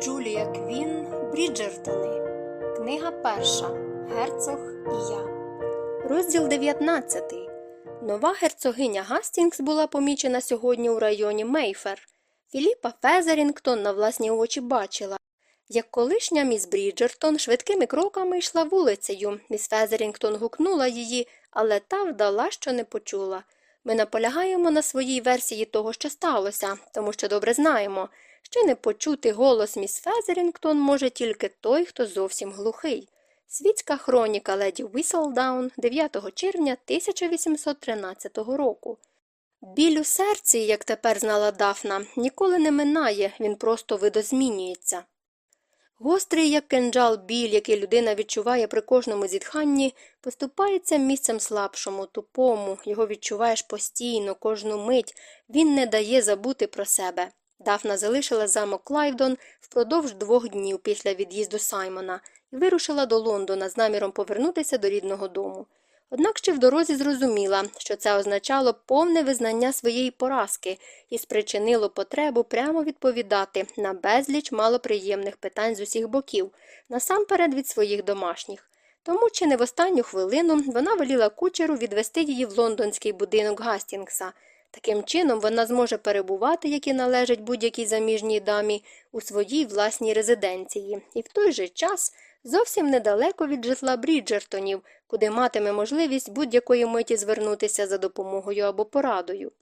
Джулія Квін Бріджертони. Книга перша. Герцог і я. Розділ 19. Нова герцогиня Гастінгс була помічена сьогодні у районі Мейфер. Філіпа Фезерінгтон на власні очі бачила, як колишня міс Бріджертон швидкими кроками йшла вулицею. Міс Фезерінгтон гукнула її, але та вдала, що не почула. Ми наполягаємо на своїй версії того, що сталося, тому що добре знаємо, що не почути голос міс Фезерінгтон може тільки той, хто зовсім глухий. Світська хроніка леді Віслдаун 9 червня 1813 року. Біль у серці, як тепер знала Дафна, ніколи не минає, він просто видозмінюється. Гострий, як кинджал біль, який людина відчуває при кожному зітханні, поступається місцем слабшому, тупому, його відчуваєш постійно, кожну мить, він не дає забути про себе. Дафна залишила замок Клайвдон впродовж двох днів після від'їзду Саймона і вирушила до Лондона з наміром повернутися до рідного дому. Однак ще в дорозі зрозуміла, що це означало повне визнання своєї поразки і спричинило потребу прямо відповідати на безліч малоприємних питань з усіх боків, насамперед від своїх домашніх. Тому чи не в останню хвилину вона веліла кучеру відвести її в лондонський будинок Гастінгса. Таким чином вона зможе перебувати, як і належить будь-якій заміжній дамі, у своїй власній резиденції, і в той же час зовсім недалеко від житла Бріджертонів, куди матиме можливість будь-якої миті звернутися за допомогою або порадою.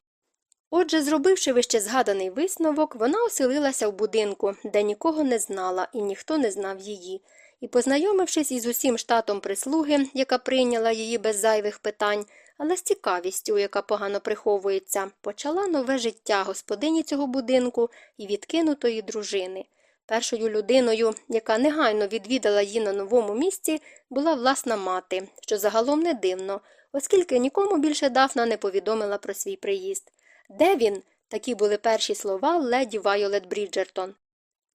Отже, зробивши вище згаданий висновок, вона оселилася в будинку, де нікого не знала і ніхто не знав її, і, познайомившись із усім штатом прислуги, яка прийняла її без зайвих питань, але з цікавістю, яка погано приховується, почала нове життя господині цього будинку і відкинутої дружини. Першою людиною, яка негайно відвідала її на новому місці, була власна мати, що загалом не дивно, оскільки нікому більше Дафна не повідомила про свій приїзд. Де він? Такі були перші слова леді Вайолет Бріджертон.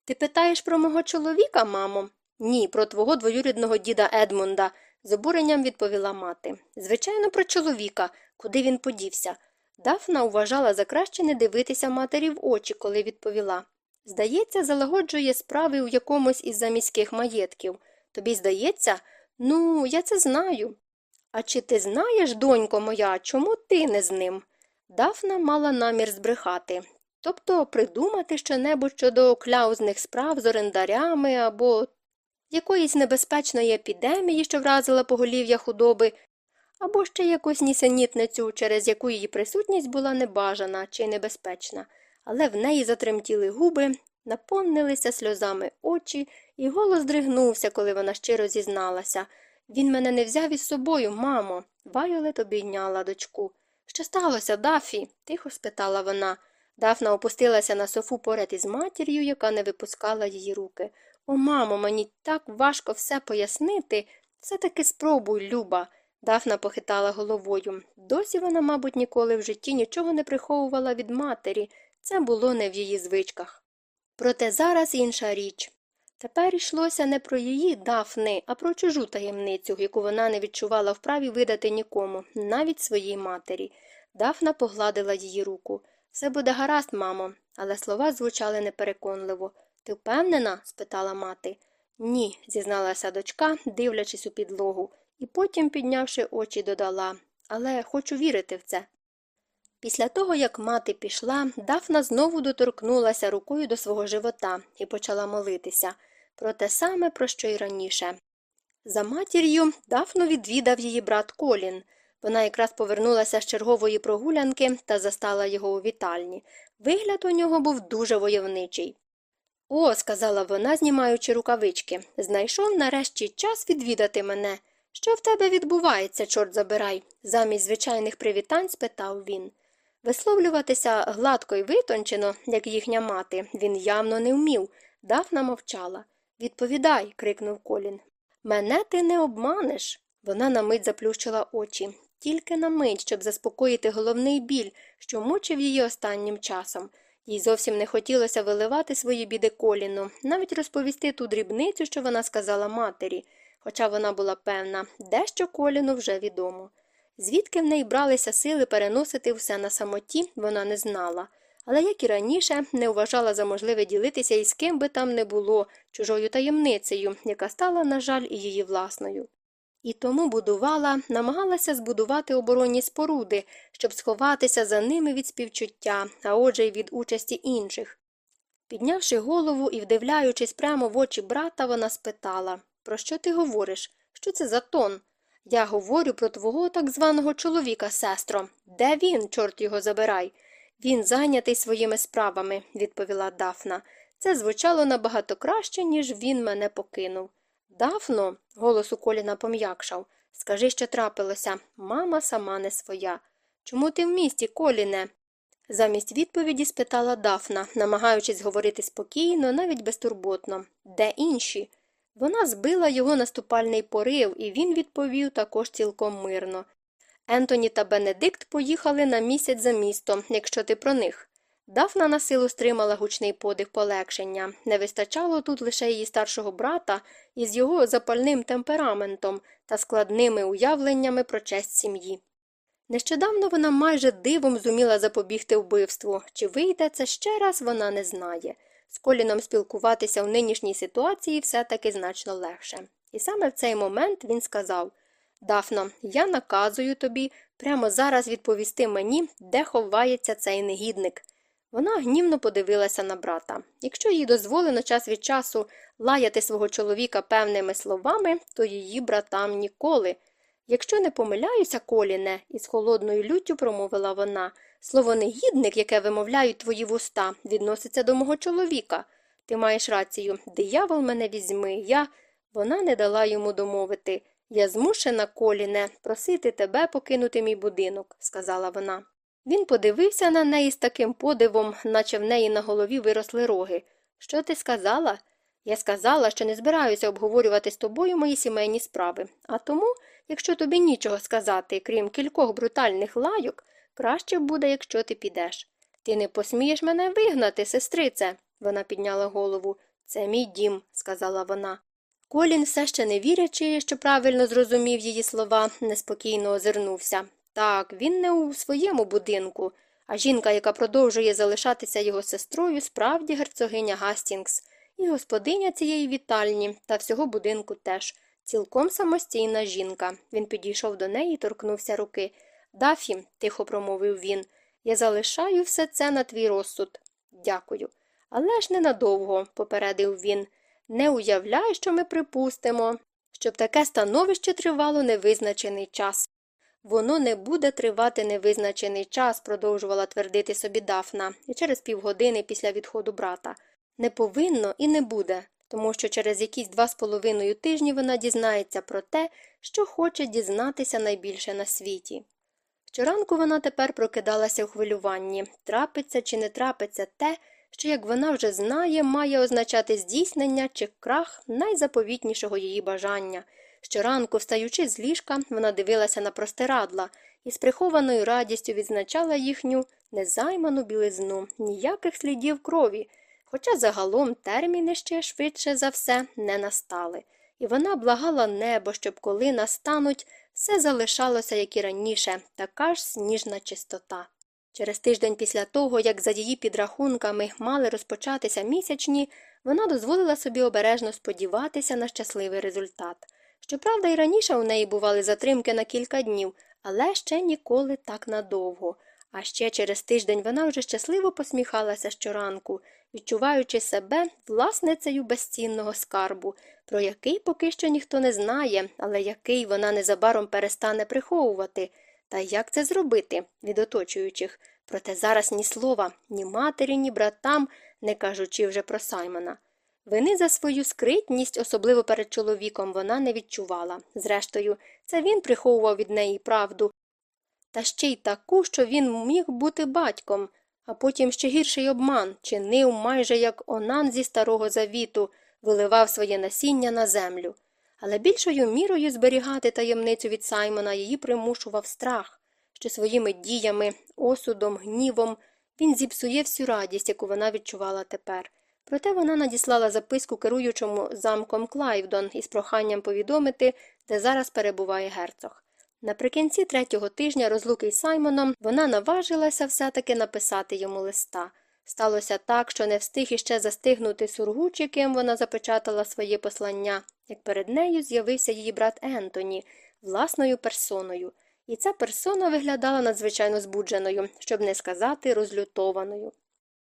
Ти питаєш про мого чоловіка, мамо? Ні, про твого двоюрідного діда Едмунда, з обуренням відповіла мати. Звичайно, про чоловіка, куди він подівся. Дафна вважала за краще не дивитися матері в очі, коли відповіла. Здається, залагоджує справи у якомусь із заміських маєтків. Тобі здається? Ну, я це знаю. А чи ти знаєш, донько моя, чому ти не з ним? Дафна мала намір збрехати, тобто придумати щонебудь щодо кляузних справ з орендарями або якоїсь небезпечної епідемії, що вразила поголів'я худоби, або ще якусь нісенітницю, через яку її присутність була небажана чи небезпечна, але в неї затремтіли губи, наповнилися сльозами очі, і голос дригнувся, коли вона щиро зізналася. Він мене не взяв із собою, мамо. Вайолет обійняла дочку. Що сталося, Дафі? тихо спитала вона. Дафна опустилася на софу поряд із матір'ю, яка не випускала її руки. О, мамо, мені так важко все пояснити. Все таки спробуй, Люба. Дафна похитала головою. Досі вона, мабуть, ніколи в житті нічого не приховувала від матері. Це було не в її звичках. Проте зараз інша річ. Тепер йшлося не про її дафни, а про чужу таємницю, яку вона не відчувала вправі видати нікому, навіть своїй матері. Дафна погладила її руку. Все буде гаразд, мамо, але слова звучали непереконливо. Ти впевнена? спитала мати. Ні, зізналася дочка, дивлячись у підлогу, і потім, піднявши очі, додала Але хочу вірити в це. Після того, як мати пішла, Дафна знову доторкнулася рукою до свого живота і почала молитися про те саме, про що й раніше. За матір'ю Дафну відвідав її брат Колін. Вона якраз повернулася з чергової прогулянки та застала його у вітальні. Вигляд у нього був дуже войовничий. О, сказала вона, знімаючи рукавички, знайшов нарешті час відвідати мене. Що в тебе відбувається, чорт забирай? замість звичайних привітань спитав він. Висловлюватися гладко й витончено, як їхня мати, він явно не вмів. Дафна мовчала. Відповідай, крикнув Колін. Мене ти не обманеш. Вона на мить заплющила очі, тільки на мить, щоб заспокоїти головний біль, що мучив її останнім часом. Їй зовсім не хотілося виливати свої біди коліну, навіть розповісти ту дрібницю, що вона сказала матері, хоча вона була певна, дещо коліну вже відомо. Звідки в неї бралися сили переносити все на самоті, вона не знала, але, як і раніше, не вважала за можливе ділитися із ким би там не було чужою таємницею, яка стала, на жаль, і її власною. І тому будувала, намагалася збудувати оборонні споруди, щоб сховатися за ними від співчуття, а отже й від участі інших. Піднявши голову і вдивляючись прямо в очі брата, вона спитала Про що ти говориш? Що це за тон? Я говорю про твого так званого чоловіка, сестро. Де він, чорт його забирай? Він зайнятий своїми справами, відповіла Дафна. Це звучало набагато краще, ніж він мене покинув. Дафно, голос у Коліна пом'якшав, скажи, що трапилося. Мама сама не своя. Чому ти в місті, Коліне? Замість відповіді спитала Дафна, намагаючись говорити спокійно, навіть безтурботно. Де інші? Вона збила його наступальний порив, і він відповів також цілком мирно. Ентоні та Бенедикт поїхали на місяць за місто, якщо ти про них. Дафна на силу стримала гучний подих полегшення. Не вистачало тут лише її старшого брата із його запальним темпераментом та складними уявленнями про честь сім'ї. Нещодавно вона майже дивом зуміла запобігти вбивству, чи вийде це ще раз вона не знає. З коліном спілкуватися в нинішній ситуації все таки значно легше. І саме в цей момент він сказав Дафно, я наказую тобі прямо зараз відповісти мені, де ховається цей негідник. Вона гнівно подивилася на брата. Якщо їй дозволено час від часу лаяти свого чоловіка певними словами, то її братам ніколи. Якщо не помиляюся, Коліне, із холодною люттю промовила вона, слово негідник, яке вимовляють твої вуста, відноситься до мого чоловіка. Ти маєш рацію, диявол мене візьми, я. Вона не дала йому домовити. Я змушена, Коліне, просити тебе покинути мій будинок, сказала вона. Він подивився на неї з таким подивом, наче в неї на голові виросли роги. Що ти сказала? Я сказала, що не збираюся обговорювати з тобою мої сімейні справи, а тому, якщо тобі нічого сказати, крім кількох брутальних лайок, краще буде, якщо ти підеш. Ти не посмієш мене вигнати, сестрице. Вона підняла голову. Це мій дім, сказала вона. Колін, все ще не вірячи, що правильно зрозумів її слова, неспокійно озирнувся. Так, він не у своєму будинку, а жінка, яка продовжує залишатися його сестрою, справді герцогиня Гастінгс, і господиня цієї вітальні та всього будинку теж. Цілком самостійна жінка. Він підійшов до неї і торкнувся руки. Дафі, тихо промовив він, я залишаю все це на твій розсуд. Дякую. Але ж ненадовго, попередив він. Не уявляй, що ми припустимо, щоб таке становище тривало невизначений час. Воно не буде тривати невизначений час, продовжувала твердити собі Дафна, і через півгодини після відходу брата. Не повинно і не буде, тому що через якісь два з половиною тижні вона дізнається про те, що хоче дізнатися найбільше на світі. Щоранку вона тепер прокидалася у хвилюванні трапиться чи не трапиться те, що, як вона вже знає, має означати здійснення чи крах найзаповітнішого її бажання. Щоранку, встаючи з ліжка, вона дивилася на простирадла і з прихованою радістю відзначала їхню незайману білизну, ніяких слідів крові, хоча загалом терміни ще швидше за все не настали, і вона благала небо, щоб коли настануть, все залишалося, як і раніше, така ж сніжна чистота. Через тиждень після того, як за її підрахунками мали розпочатися місячні, вона дозволила собі обережно сподіватися на щасливий результат. Щоправда, і раніше у неї бували затримки на кілька днів, але ще ніколи так надовго. А ще через тиждень вона вже щасливо посміхалася щоранку, відчуваючи себе власницею безцінного скарбу, про який поки що ніхто не знає, але який вона незабаром перестане приховувати. Та як це зробити від оточуючих? Проте зараз ні слова, ні матері, ні братам, не кажучи вже про Саймона. Вини за свою скритність, особливо перед чоловіком, вона не відчувала. Зрештою, це він приховував від неї правду, та ще й таку, що він міг бути батьком, а потім ще гірший обман, чинив майже як онан зі старого завіту, виливав своє насіння на землю. Але більшою мірою зберігати таємницю від Саймона її примушував страх, що своїми діями, осудом, гнівом він зіпсує всю радість, яку вона відчувала тепер. Проте вона надіслала записку керуючому замком Клайвдон із проханням повідомити, де зараз перебуває герцог. Наприкінці третього тижня розлуки із Саймоном вона наважилася все-таки написати йому листа. Сталося так, що не встиг іще застигнути сургуч, яким вона запечатала своє послання, як перед нею з'явився її брат Ентоні власною персоною, і ця персона виглядала надзвичайно збудженою, щоб не сказати розлютованою.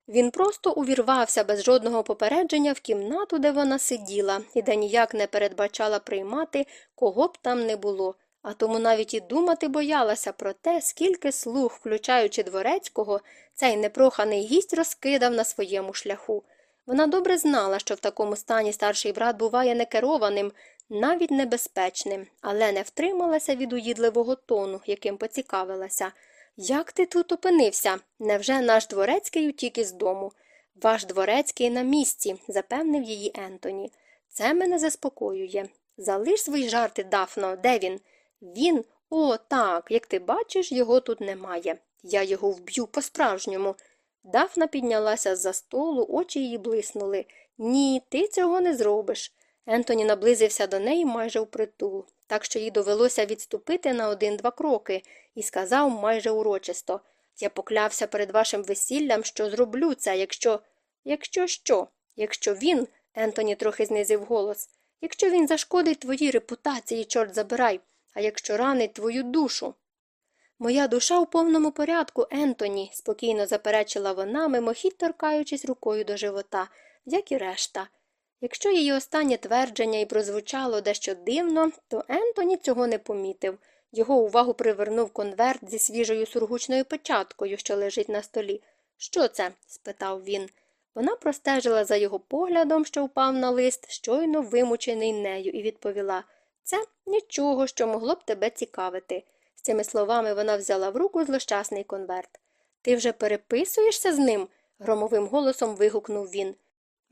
Він просто увірвався без жодного попередження в кімнату, де вона сиділа, і де ніяк не передбачала приймати, кого б там не було, а тому навіть і думати боялася про те, скільки слуг, включаючи дворецького, цей непроханий гість розкидав на своєму шляху. Вона добре знала, що в такому стані старший брат буває некерованим, навіть небезпечним, але не втрималася від уїдливого тону, яким поцікавилася. Як ти тут опинився? Невже наш дворецький утік із дому? Ваш дворецький на місці, запевнив її Ентоні. Це мене заспокоює. Залиш свої жарти, Дафно, де він? Він, о, так, як ти бачиш, його тут немає. Я його вб'ю по-справжньому. Дафна піднялася з-за столу, очі її блиснули. Ні, ти цього не зробиш. Ентоні наблизився до неї майже впритул, так що їй довелося відступити на один-два кроки, і сказав майже урочисто Я поклявся перед вашим весіллям, що зроблю це, якщо. Якщо що? Якщо він, Ентоні трохи знизив голос, якщо він зашкодить твоїй репутації, чорт забирай, а якщо ранить твою душу. Моя душа у повному порядку, Ентоні, спокійно заперечила вона, мимохідь торкаючись рукою до живота, як і решта. Якщо її останнє твердження і прозвучало дещо дивно, то Ентоні цього не помітив. Його увагу привернув конверт зі свіжою сургучною печаткою, що лежить на столі. Що це? спитав він. Вона простежила за його поглядом, що впав на лист, щойно вимучений нею, і відповіла Це нічого, що могло б тебе цікавити. З цими словами вона взяла в руку злощасний конверт. Ти вже переписуєшся з ним? громовим голосом вигукнув він.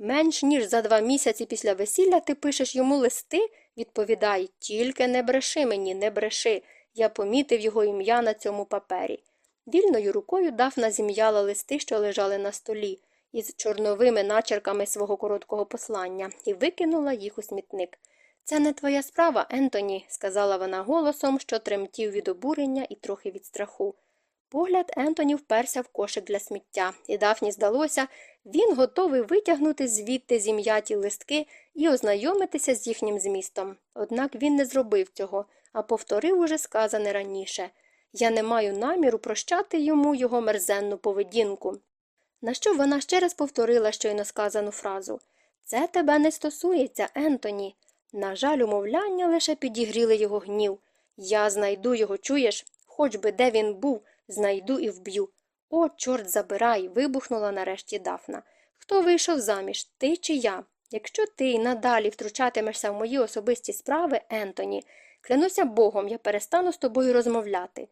Менш ніж за два місяці після весілля ти пишеш йому листи? Відповідай, тільки не бреши мені, не бреши. Я помітив його ім'я на цьому папері. Вільною рукою Дафна зім'яла листи, що лежали на столі, із чорновими начерками свого короткого послання, і викинула їх у смітник. Це не твоя справа, Ентоні, сказала вона голосом, що тремтів від обурення і трохи від страху. Погляд Ентоні вперся в кошик для сміття, і Дафні здалося, він готовий витягнути звідти зім'яті листки і ознайомитися з їхнім змістом. Однак він не зробив цього, а повторив уже сказане раніше я не маю наміру прощати йому його мерзенну поведінку. На що вона ще раз повторила щойно сказану фразу Це тебе не стосується, Ентоні. На жаль, умовляння лише підігріли його гнів. Я знайду його, чуєш, хоч би де він був, знайду і вб'ю. О, чорт забирай. вибухнула нарешті Дафна. Хто вийшов заміж, ти чи я? Якщо ти й надалі втручатимешся в мої особисті справи, Ентоні, клянуся богом, я перестану з тобою розмовляти.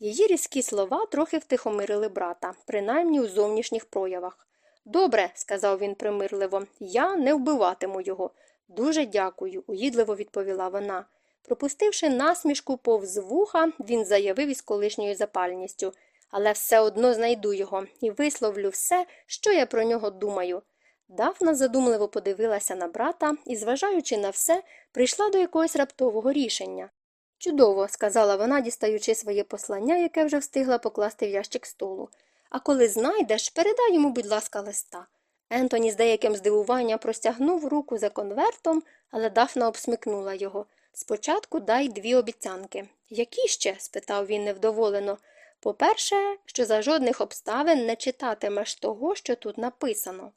Її різкі слова трохи втихомирили брата, принаймні у зовнішніх проявах. Добре, сказав він примирливо, я не вбиватиму його. Дуже дякую, уїдливо відповіла вона. Пропустивши насмішку повз вуха, він заявив із колишньою запальністю але все одно знайду його і висловлю все, що я про нього думаю. Дафна задумливо подивилася на брата і, зважаючи на все, прийшла до якогось раптового рішення. Чудово, сказала вона, дістаючи своє послання, яке вже встигла покласти в ящик столу. А коли знайдеш, передай йому, будь ласка, листа. Ентоні з деяким здивуванням простягнув руку за конвертом, але Дафна обсмикнула його. Спочатку дай дві обіцянки. Які ще? спитав він невдоволено. По-перше, що за жодних обставин не читатимеш того, що тут написано.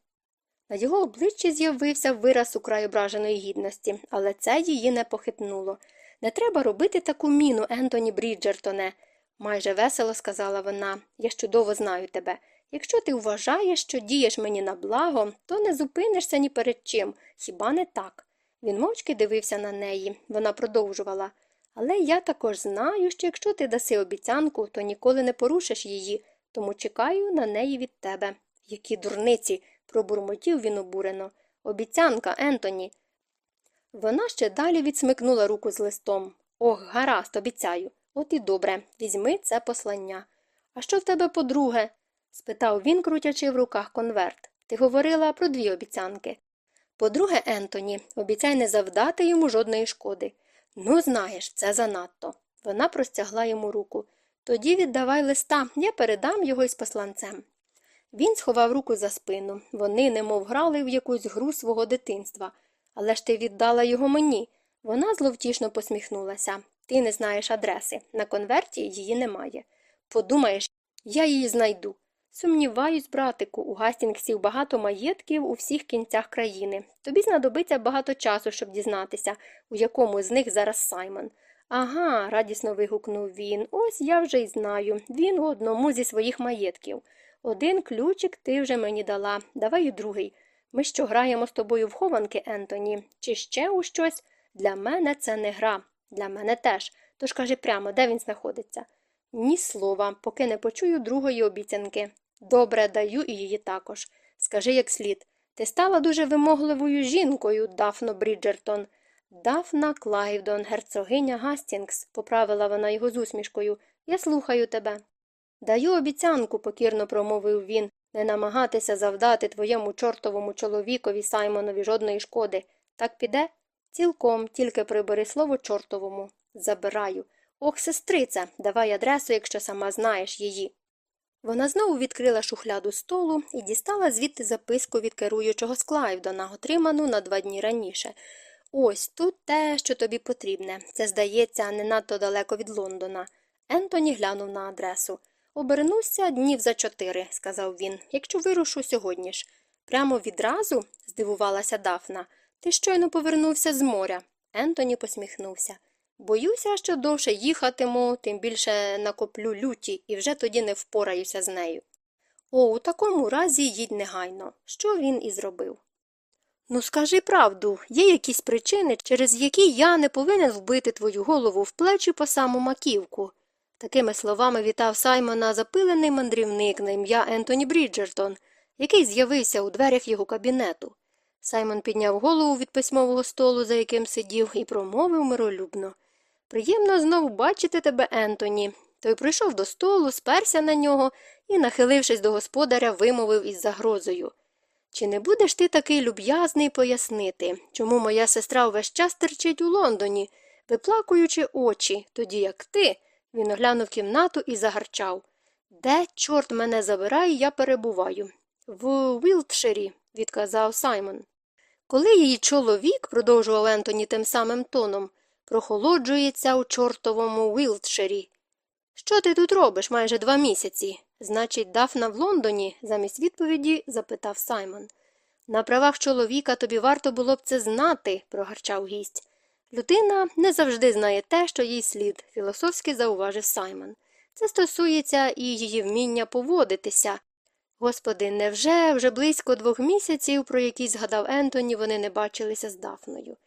На його обличчі з'явився вираз украй ображеної гідності, але це її не похитнуло. Не треба робити таку міну, Ентоні Бріджертоне, майже весело сказала вона. Я чудово знаю тебе. Якщо ти вважаєш, що дієш мені на благо, то не зупинишся ні перед чим, хіба не так? Він мовчки дивився на неї. Вона продовжувала. Але я також знаю, що якщо ти даси обіцянку, то ніколи не порушиш її, тому чекаю на неї від тебе. Які дурниці, пробурмотів він обурено. Обіцянка, Ентоні. Вона ще далі відсмикнула руку з листом. Ох, гаразд, обіцяю. От і добре, візьми це послання. А що в тебе по-друге? спитав він, крутячи в руках конверт. Ти говорила про дві обіцянки. По-друге, Ентоні, обіцяй не завдати йому жодної шкоди. Ну, знаєш, це занадто. Вона простягла йому руку. Тоді віддавай листа, я передам його із посланцем. Він сховав руку за спину. Вони немов грали в якусь гру свого дитинства. Але ж ти віддала його мені. Вона зловтішно посміхнулася. Ти не знаєш адреси. На конверті її немає. Подумаєш, я її знайду. Сумніваюсь, братику, у Гастінгсів багато маєтків у всіх кінцях країни. Тобі знадобиться багато часу, щоб дізнатися, у якому з них зараз Саймон. Ага, радісно вигукнув він. Ось я вже й знаю. Він у одному зі своїх маєтків. Один ключик ти вже мені дала. Давай у другий. Ми що граємо з тобою в хованки, Ентоні, чи ще у щось? Для мене це не гра. Для мене теж. Тож кажи прямо, де він знаходиться. Ні слова, поки не почую другої обіцянки. Добре, даю і її також. Скажи як слід. Ти стала дуже вимогливою жінкою, Дафно Бріджертон. Дафна Клайвдон, герцогиня Гастінгс, поправила вона його з усмішкою. Я слухаю тебе. Даю обіцянку, покірно промовив він, не намагатися завдати твоєму чортовому чоловікові Саймонові жодної шкоди. Так піде? Цілком, тільки прибери слово чортовому. Забираю. Ох, сестрице, давай адресу, якщо сама знаєш її. Вона знову відкрила шухляду столу і дістала звідти записку від керуючого з Клайвдона, отриману на два дні раніше. Ось тут те, що тобі потрібне. Це, здається, не надто далеко від Лондона. Ентоні глянув на адресу. Обернуся днів за чотири, сказав він, якщо вирушу сьогодні ж. Прямо відразу? здивувалася Дафна. Ти щойно повернувся з моря. Ентоні посміхнувся. Боюся, що довше їхатиму, тим більше накоплю люті і вже тоді не впораюся з нею. О, у такому разі їдь негайно. Що він і зробив. Ну, скажи правду, є якісь причини, через які я не повинен вбити твою голову в плечі по саму маківку. Такими словами вітав Саймона запилений мандрівник на ім'я Ентоні Бріджертон, який з'явився у дверях його кабінету. Саймон підняв голову від письмового столу, за яким сидів, і промовив миролюбно. Приємно знову бачити тебе, Ентоні. Той прийшов до столу, сперся на нього і, нахилившись до господаря, вимовив із загрозою. Чи не будеш ти такий люб'язний пояснити, чому моя сестра увесь час терчить у Лондоні, виплакуючи очі, тоді як ти? Він оглянув кімнату і загарчав. Де, чорт мене забирає, я перебуваю? В Вілтширі, відказав Саймон. Коли її чоловік, продовжував Ентоні тим самим тоном, прохолоджується у чортовому Вілтширі. Що ти тут робиш майже два місяці? Значить, Дафна в Лондоні? замість відповіді запитав Саймон. На правах чоловіка тобі варто було б це знати, прогарчав гість. Людина не завжди знає те, що їй слід, філософськи зауважив Саймон. Це стосується і її вміння поводитися. Господи, невже вже близько двох місяців, про які згадав Ентоні, вони не бачилися з Дафною?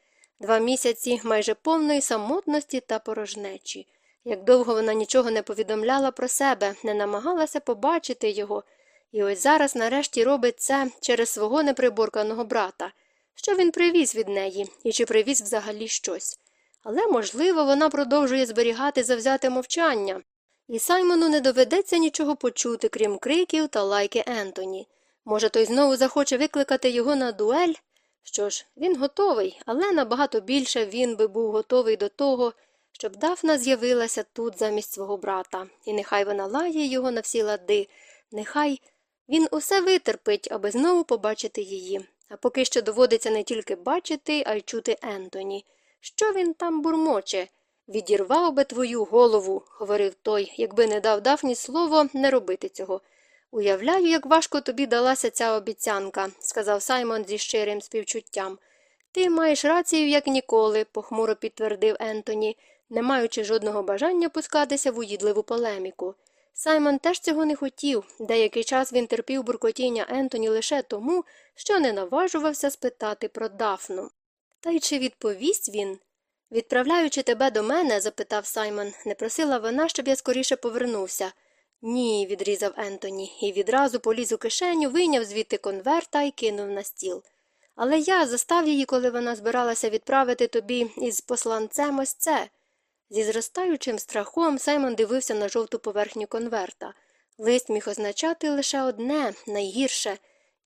Два місяці майже повної самотності та порожнечі. Як довго вона нічого не повідомляла про себе, не намагалася побачити його, і ось зараз нарешті робить це через свого неприборканого брата. Що він привіз від неї і чи привіз взагалі щось. Але, можливо, вона продовжує зберігати завзяте мовчання, і Саймону не доведеться нічого почути, крім криків та лайки Ентоні. Може, той знову захоче викликати його на дуель? Що ж, він готовий, але набагато більше він би був готовий до того, щоб Дафна з'явилася тут замість свого брата, і нехай вона лає його на всі лади, нехай він усе витерпить, аби знову побачити її. А поки що доводиться не тільки бачити, а й чути Ентоні. Що він там бурмоче? Відірвав би твою голову, говорив той, якби не дав Дафні слово не робити цього. Уявляю, як важко тобі далася ця обіцянка, сказав Саймон зі щирим співчуттям. Ти маєш рацію, як ніколи, похмуро підтвердив Ентоні, не маючи жодного бажання пускатися в уїдливу полеміку. Саймон теж цього не хотів, деякий час він терпів буркотіння Ентоні лише тому, що не наважувався спитати про Дафну. Та й чи відповість він? Відправляючи тебе до мене, запитав Саймон, не просила вона, щоб я скоріше повернувся. Ні, відрізав Ентоні, і відразу поліз у кишеню, вийняв звідти конверта і кинув на стіл. Але я застав її, коли вона збиралася відправити тобі із посланцем ось це. Зі зростаючим страхом Саймон дивився на жовту поверхню конверта. Лист міг означати лише одне найгірше.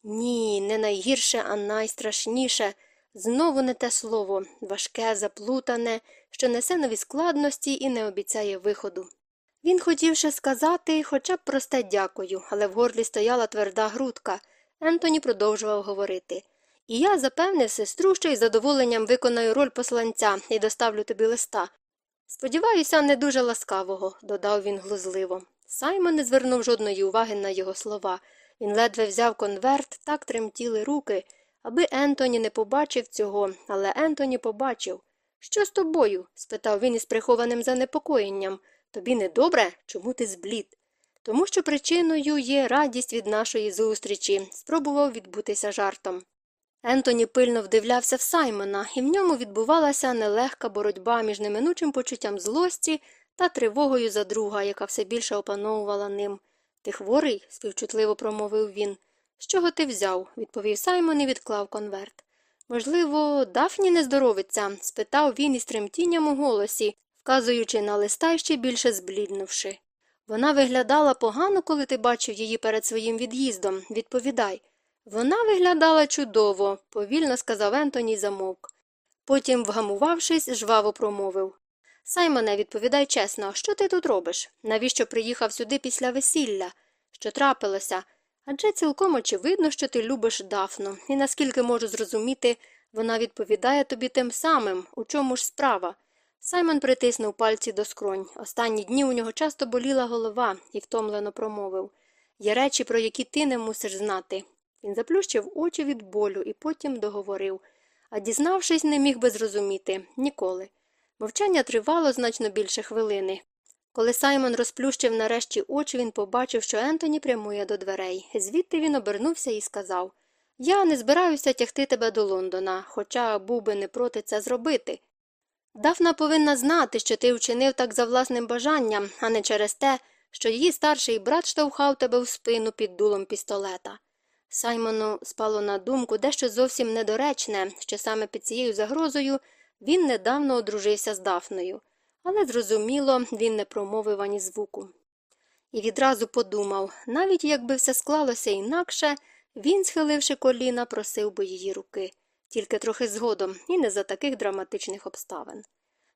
Ні, не найгірше, а найстрашніше. Знову не те слово, важке, заплутане, що несе нові складності і не обіцяє виходу. Він хотів ще сказати хоча б просте дякую, але в горлі стояла тверда грудка. Ентоні продовжував говорити. І я запевнив сестру, що із задоволенням виконаю роль посланця і доставлю тобі листа. Сподіваюся, не дуже ласкавого, додав він глузливо. Саймон не звернув жодної уваги на його слова. Він ледве взяв конверт, так тремтіли руки, аби Ентоні не побачив цього, але Ентоні побачив. Що з тобою? спитав він із прихованим занепокоєнням. Тобі не добре? Чому ти зблід? Тому що причиною є радість від нашої зустрічі, спробував відбутися жартом. Ентоні пильно вдивлявся в Саймона, і в ньому відбувалася нелегка боротьба між неминучим почуттям злості та тривогою за друга, яка все більше опановувала ним. Ти хворий? співчутливо промовив він. З чого ти взяв? відповів Саймон і відклав конверт. Можливо, Дафні не здоровиться? спитав він із тремтінням у голосі, вказуючи на листа і ще більше збліднувши. Вона виглядала погано, коли ти бачив її перед своїм від'їздом. Відповідай. Вона виглядала чудово, повільно сказав Ентоні замовк. Потім, вгамувавшись, жваво промовив Саймоне, відповідай чесно, що ти тут робиш? Навіщо приїхав сюди після весілля? Що трапилося? Адже цілком очевидно, що ти любиш Дафну, і наскільки можу зрозуміти, вона відповідає тобі тим самим, у чому ж справа. Саймон притиснув пальці до скронь. Останні дні у нього часто боліла голова і втомлено промовив Є речі, про які ти не мусиш знати. Він заплющив очі від болю і потім договорив, а дізнавшись, не міг би зрозуміти ніколи. Мовчання тривало значно більше хвилини. Коли Саймон розплющив нарешті очі, він побачив, що Ентоні прямує до дверей. Звідти він обернувся і сказав Я не збираюся тягти тебе до Лондона, хоча був би не проти це зробити. Дафна повинна знати, що ти вчинив так за власним бажанням, а не через те, що її старший брат штовхав тебе в спину під дулом пістолета. Саймону спало на думку дещо зовсім недоречне, що саме під цією загрозою він недавно одружився з Дафною, але зрозуміло, він не промовив ані звуку. І відразу подумав навіть якби все склалося інакше, він, схиливши коліна, просив би її руки, тільки трохи згодом і не за таких драматичних обставин.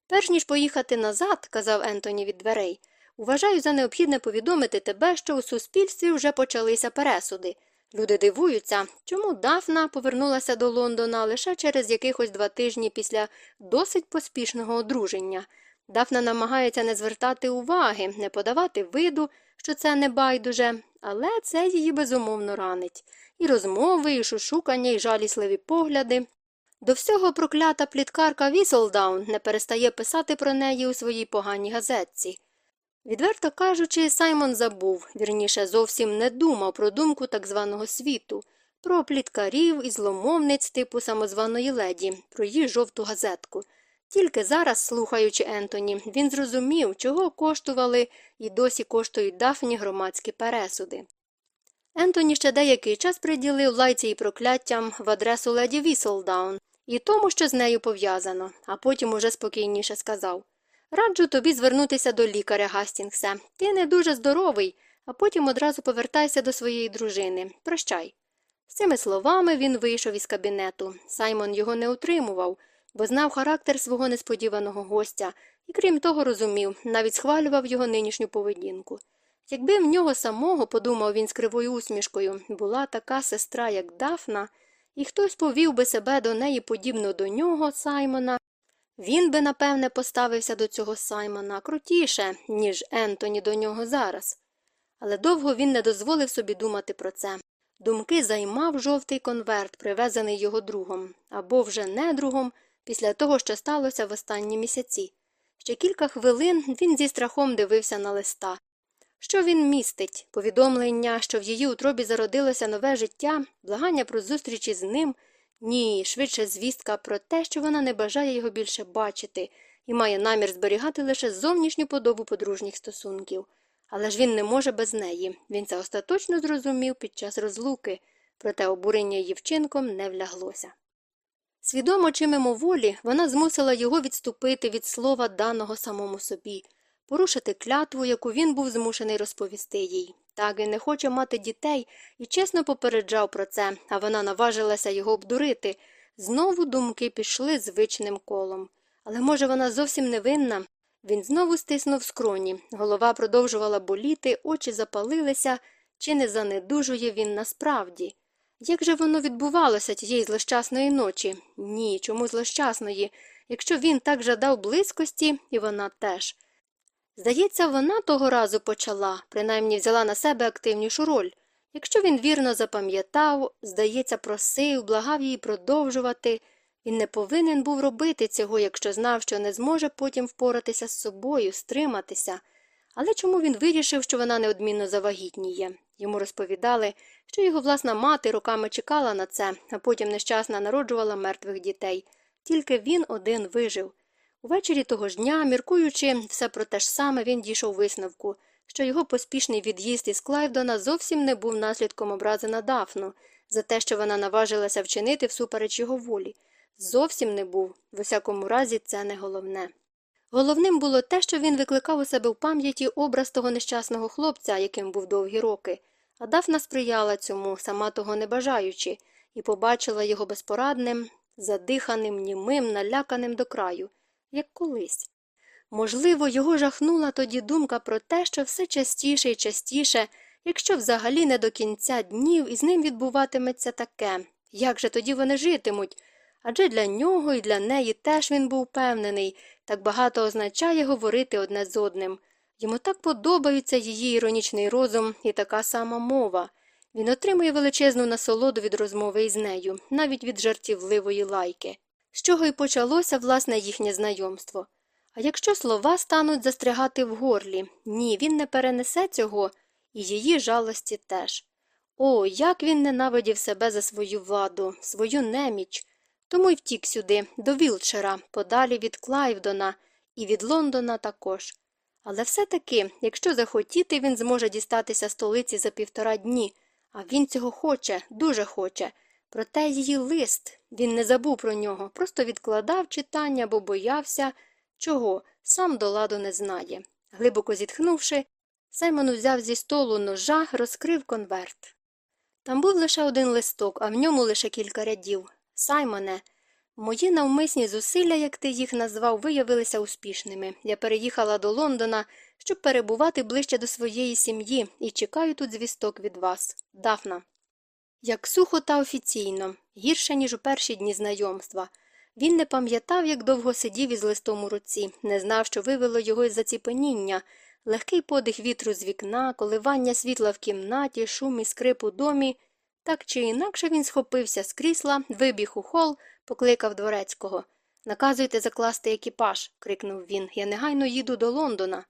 Перш ніж поїхати назад, казав Ентоні від дверей, вважаю за необхідне повідомити тебе, що у суспільстві вже почалися пересуди. Люди дивуються, чому Дафна повернулася до Лондона лише через якихось два тижні після досить поспішного одруження. Дафна намагається не звертати уваги, не подавати виду, що це не байдуже, але це її безумовно ранить. І розмови, і шушукання, і жалісливі погляди. До всього проклята пліткарка Віселдаун не перестає писати про неї у своїй поганій газетці. Відверто кажучи, Саймон забув, вірніше, зовсім не думав про думку так званого світу, про пліткарів і зломовниць типу самозваної леді, про її жовту газетку. Тільки зараз, слухаючи Ентоні, він зрозумів, чого коштували і досі коштують дафні громадські пересуди. Ентоні ще деякий час приділив лайці і прокляттям в адресу леді Віселдаун і тому, що з нею пов'язано, а потім уже спокійніше сказав Раджу тобі звернутися до лікаря, Гастінгсе. Ти не дуже здоровий, а потім одразу повертайся до своєї дружини. Прощай. З цими словами він вийшов із кабінету. Саймон його не утримував, бо знав характер свого несподіваного гостя і, крім того, розумів, навіть схвалював його нинішню поведінку. Якби в нього самого, подумав він з кривою усмішкою, була така сестра, як Дафна, і хтось повів би себе до неї подібно до нього, Саймона, він би, напевне, поставився до цього Саймона крутіше, ніж Ентоні до нього зараз. Але довго він не дозволив собі думати про це. Думки займав жовтий конверт, привезений його другом, або вже не другом, після того, що сталося в останні місяці. Ще кілька хвилин він зі страхом дивився на листа. Що він містить? Повідомлення, що в її утробі зародилося нове життя, благання про зустрічі з ним. Ні, швидше звістка про те, що вона не бажає його більше бачити і має намір зберігати лише зовнішню подобу подружніх стосунків. Але ж він не може без неї. Він це остаточно зрозумів під час розлуки, проте обурення її вчинком не вляглося. Свідомо чи мимоволі вона змусила його відступити від слова даного самому собі, порушити клятву, яку він був змушений розповісти їй. Так він не хоче мати дітей і чесно попереджав про це, а вона наважилася його обдурити, Знову думки пішли звичним колом. Але, може, вона зовсім невинна? Він знову стиснув скроні, голова продовжувала боліти, очі запалилися, чи не занедужує він насправді. Як же воно відбувалося тієї злощасної ночі? Ні, чому злощасної, якщо він так жадав близькості, і вона теж. Здається, вона того разу почала, принаймні взяла на себе активнішу роль. Якщо він вірно запам'ятав, здається, просив, благав її продовжувати, він не повинен був робити цього, якщо знав, що не зможе потім впоратися з собою, стриматися. Але чому він вирішив, що вона неодмінно завагітніє? Йому розповідали, що його власна мати роками чекала на це, а потім нещасна народжувала мертвих дітей. Тільки він один вижив. Увечері того ж дня, міркуючи все про те ж саме, він дійшов висновку, що його поспішний від'їзд із Клайвдона зовсім не був наслідком образи на Дафну за те, що вона наважилася вчинити всупереч його волі. Зовсім не був, в усякому разі, це не головне. Головним було те, що він викликав у себе в пам'яті образ того нещасного хлопця, яким був довгі роки, а Дафна сприяла цьому, сама того не бажаючи, і побачила його безпорадним, задиханим, німим, наляканим до краю, як колись. Можливо, його жахнула тоді думка про те, що все частіше і частіше, якщо взагалі не до кінця днів, із ним відбуватиметься таке. Як же тоді вони житимуть? Адже для нього і для неї теж він був певнений, так багато означає говорити одне з одним. Йому так подобаються її іронічний розум і така сама мова. Він отримує величезну насолоду від розмови із нею, навіть від жартівливої лайки. З чого й почалося власне їхнє знайомство. А якщо слова стануть застрягати в горлі, ні, він не перенесе цього, і її жалості теж. О, як він ненавидів себе за свою владу, свою неміч. Тому й втік сюди, до Вілчера, подалі від Клайвдона і від Лондона також. Але все таки, якщо захотіти, він зможе дістатися столиці за півтора дні, а він цього хоче, дуже хоче. Проте її лист він не забув про нього, просто відкладав читання, бо боявся, чого сам до ладу не знає. Глибоко зітхнувши, Саймон взяв зі столу ножа, розкрив конверт. Там був лише один листок, а в ньому лише кілька рядів. Саймоне, мої навмисні зусилля, як ти їх назвав, виявилися успішними. Я переїхала до Лондона, щоб перебувати ближче до своєї сім'ї, і чекаю тут звісток від вас. Дафна. Як сухо та офіційно, гірше, ніж у перші дні знайомства. Він не пам'ятав, як довго сидів із листом у руці, не знав, що вивело його із заціпеніння, легкий подих вітру з вікна, коливання світла в кімнаті, шум і скрип у домі. Так чи інакше він схопився з крісла, вибіг у хол, покликав дворецького. Наказуйте закласти екіпаж, крикнув він. Я негайно їду до Лондона.